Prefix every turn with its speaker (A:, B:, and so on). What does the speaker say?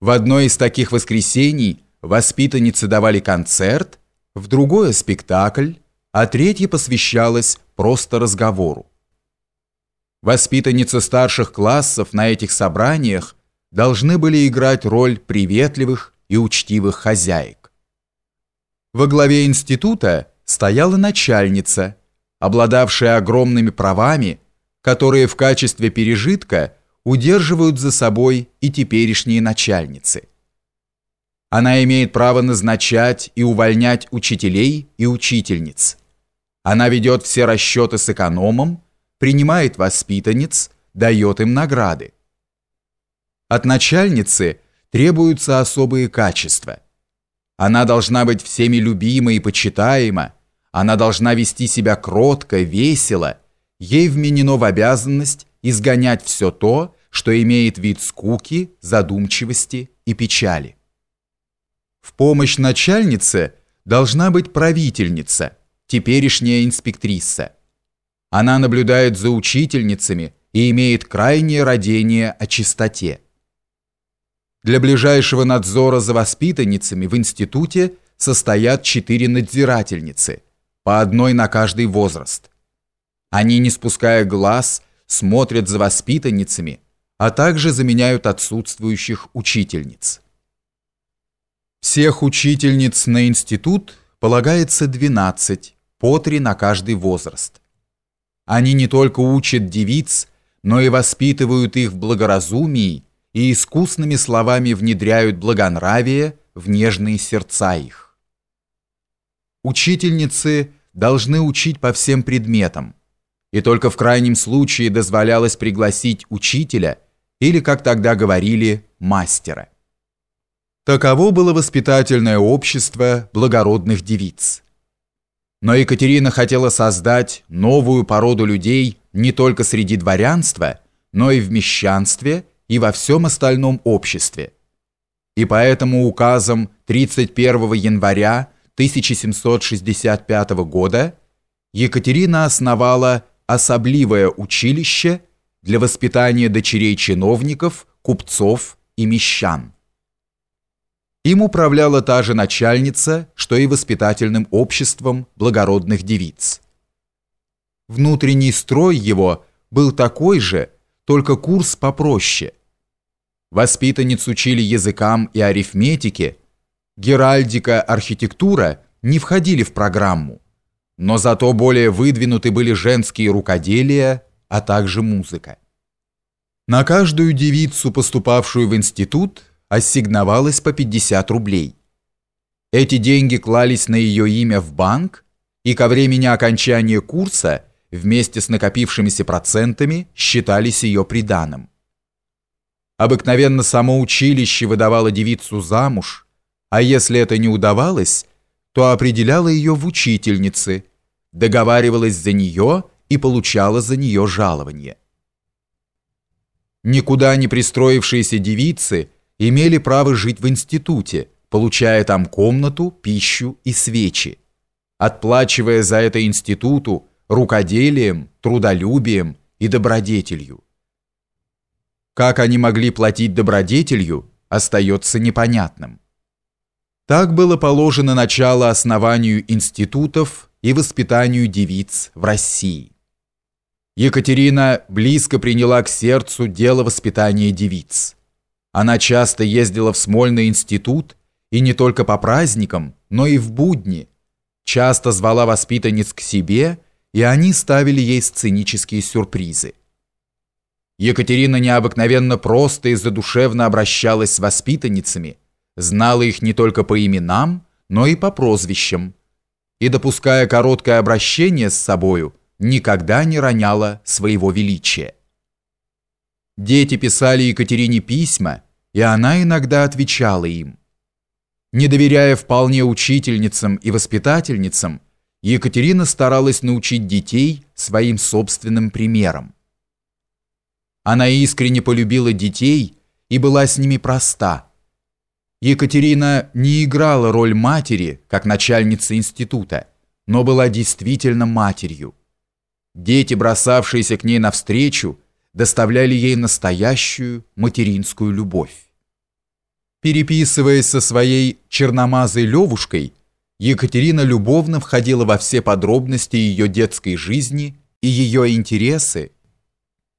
A: В одно из таких воскресений воспитанницы давали концерт, в другое – спектакль, а третье посвящалось просто разговору. Воспитанницы старших классов на этих собраниях должны были играть роль приветливых и учтивых хозяек. Во главе института стояла начальница, обладавшая огромными правами, которые в качестве пережитка удерживают за собой и теперешние начальницы. Она имеет право назначать и увольнять учителей и учительниц. Она ведет все расчеты с экономом, принимает воспитанниц, дает им награды. От начальницы требуются особые качества. Она должна быть всеми любима и почитаема, она должна вести себя кротко, весело, ей вменено в обязанность изгонять все то, что имеет вид скуки, задумчивости и печали. В помощь начальнице должна быть правительница, теперешняя инспектриса. Она наблюдает за учительницами и имеет крайнее родение о чистоте. Для ближайшего надзора за воспитанницами в институте состоят четыре надзирательницы, по одной на каждый возраст. Они, не спуская глаз, смотрят за воспитанницами, а также заменяют отсутствующих учительниц. Всех учительниц на институт полагается 12, по три на каждый возраст. Они не только учат девиц, но и воспитывают их в благоразумии и искусными словами внедряют благонравие в нежные сердца их. Учительницы должны учить по всем предметам, и только в крайнем случае дозволялось пригласить учителя или, как тогда говорили, мастера. Таково было воспитательное общество благородных девиц. Но Екатерина хотела создать новую породу людей не только среди дворянства, но и в мещанстве и во всем остальном обществе. И поэтому указом 31 января 1765 года Екатерина основала особливое училище для воспитания дочерей чиновников, купцов и мещан. Им управляла та же начальница, что и воспитательным обществом благородных девиц. Внутренний строй его был такой же, только курс попроще. Воспитанниц учили языкам и арифметике, геральдика, архитектура не входили в программу но зато более выдвинуты были женские рукоделия, а также музыка. На каждую девицу, поступавшую в институт, ассигновалось по 50 рублей. Эти деньги клались на ее имя в банк, и ко времени окончания курса вместе с накопившимися процентами считались ее приданым. Обыкновенно само училище выдавало девицу замуж, а если это не удавалось, то определяло ее в учительницы – договаривалась за нее и получала за нее жалование. Никуда не пристроившиеся девицы имели право жить в институте, получая там комнату, пищу и свечи, отплачивая за это институту рукоделием, трудолюбием и добродетелью. Как они могли платить добродетелью, остается непонятным. Так было положено начало основанию институтов и воспитанию девиц в России. Екатерина близко приняла к сердцу дело воспитания девиц. Она часто ездила в Смольный институт и не только по праздникам, но и в будни. Часто звала воспитанниц к себе, и они ставили ей сценические сюрпризы. Екатерина необыкновенно просто и задушевно обращалась с воспитанницами, знала их не только по именам, но и по прозвищам – и, допуская короткое обращение с собою, никогда не роняла своего величия. Дети писали Екатерине письма, и она иногда отвечала им. Не доверяя вполне учительницам и воспитательницам, Екатерина старалась научить детей своим собственным примером. Она искренне полюбила детей и была с ними проста – Екатерина не играла роль матери, как начальница института, но была действительно матерью. Дети, бросавшиеся к ней навстречу, доставляли ей настоящую материнскую любовь. Переписываясь со своей черномазой Левушкой, Екатерина любовно входила во все подробности ее детской жизни и ее интересы